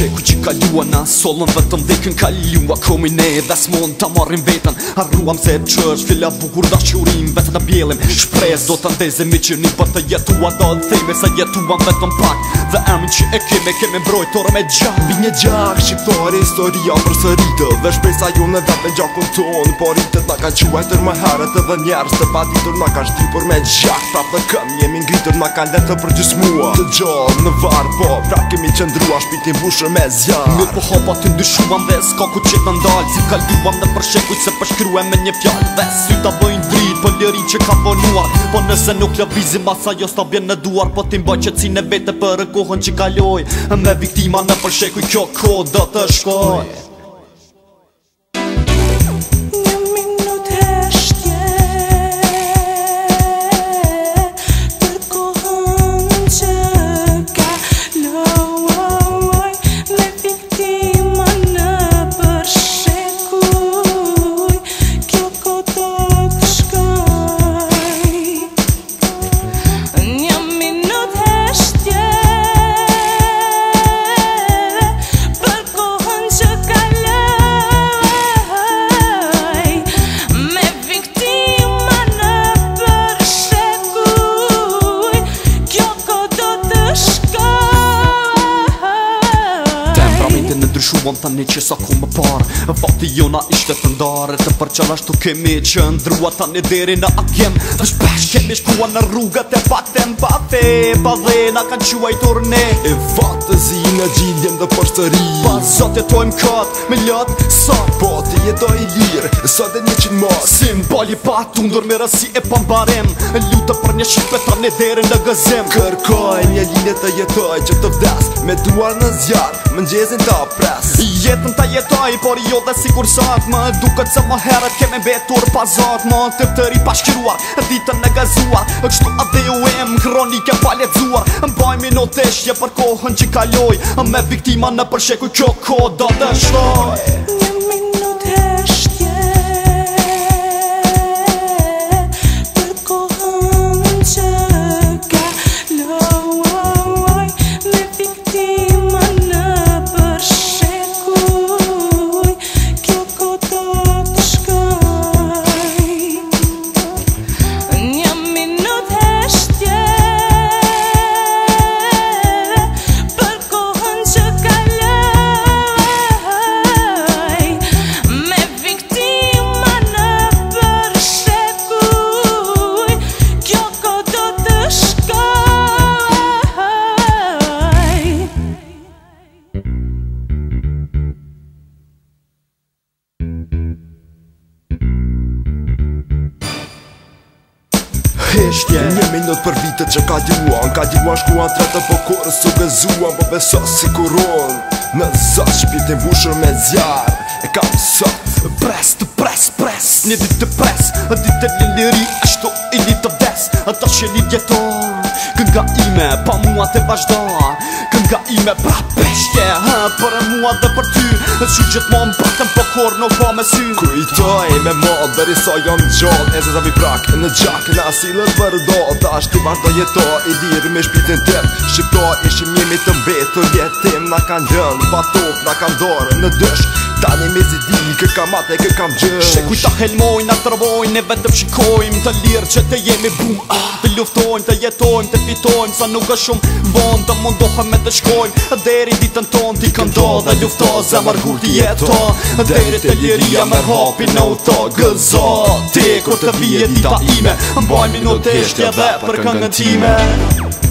Qe ku qi na solën vetëm të mdekën ka lua Komi ne dhe s'mon të marrin vetën Arruam se të qërsh fila bukur da qurim Vetë të bjelim shprez do të ndezim i qërni Për të jetua do të thejme sa jetuam vetëm pak Dhe emë që e kime, kime mbrojtore me gjak Vi një gjak, shqiptar, historia për së Dhe shpej sa ju në vetë me gjakon ton Por rritët nga kanë quaj tër më herët Dhe njerës të pa ditur nga kanë shtripur me gjak Prap dhe këm, jemi ngritur nga kanë letë për gjys mua Të gjall në varë, po Pra kemi qëndrua Shpiti mbushë me zjarë po Në po hopa të ndyshuva në vesë Ka ku që të ndalë, si kalbiva në përshekuj Se përshkrua me një fjall, ves, Lëri që ka vonuar Po nëse nuk lëvizim Asa jo s'ta bjen në duar Po t'im bëj që t'cine vete për e kohën që kaloj Me viktima në përshekuj kjo kod do të shkoj tani që sa ku më parë Vati jona ishte të ndare Të përqalasht të kemi që ndrua një deri në akjem Dhe shpesh kemi shkua në rrugët e patem Bate, pa dhe na kanë i turne E vatë zi në gjiljem dhe përstëri Pa zot e tojmë këtë me lëtë sa Po të e do i lirë, sa dhe një qinë mos Simboli pa të me rësi e pambarem Lutë për një shqipe një deri në gëzim Kërkoj një linje të jetoj që të vdes Me duar në zjarë, më njëzin të jetën ta jetoj por jo dhe si kur sot më duket se më herët kemi betur pa zot më të të ri pa ditën në gazuar e kështu adhe u em kronike pa lecuar më bajmi në teshje për kohën që kaloj me viktima në përsheku kjo kodo dhe shtoj heshtje Një minut për vite që ka diruan Ka diruan shkuan të retë për po kore së gëzuan Për po besot si kuron Në zot që vushur me zjarë E ka sot Pres të pres, pres Një dit të pres Një dit të liri Ashtu i një të vdes Ata që një djeton Kënë ime, pa mua të vazhda Kënë ime, pra peshte ha, Për e mua dhe për ty Në që gjithë mom, pra të më pokor po pa po me sy Kujtoj me mod, dhe riso jo jam gjod E se i prak, në gjak, në asilët për do Ta është të bashkë do jeto I dirë me shpitin të të Shqiptoj, ishim të mbetë Të jetim, na kanë dërë Në patop, na kanë dorë Në dësh, Dani me zi di, kë kam atë e kë kam gjësh Shekuj ta helmojnë, na tërbojnë, ne vetëm shikojmë Të lirë që të jemi bum, ah, të luftojmë, të jetojmë, të fitojmë Sa nuk është shumë bon, të mundohëm me të shkojmë Deri ditën tonë, ti këndo dhe lufto, zë margur ti jeto Deri të liria me hopi në uto, gëzo Te kur të vijet dita ime, mbaj minutesht dhe për këngën time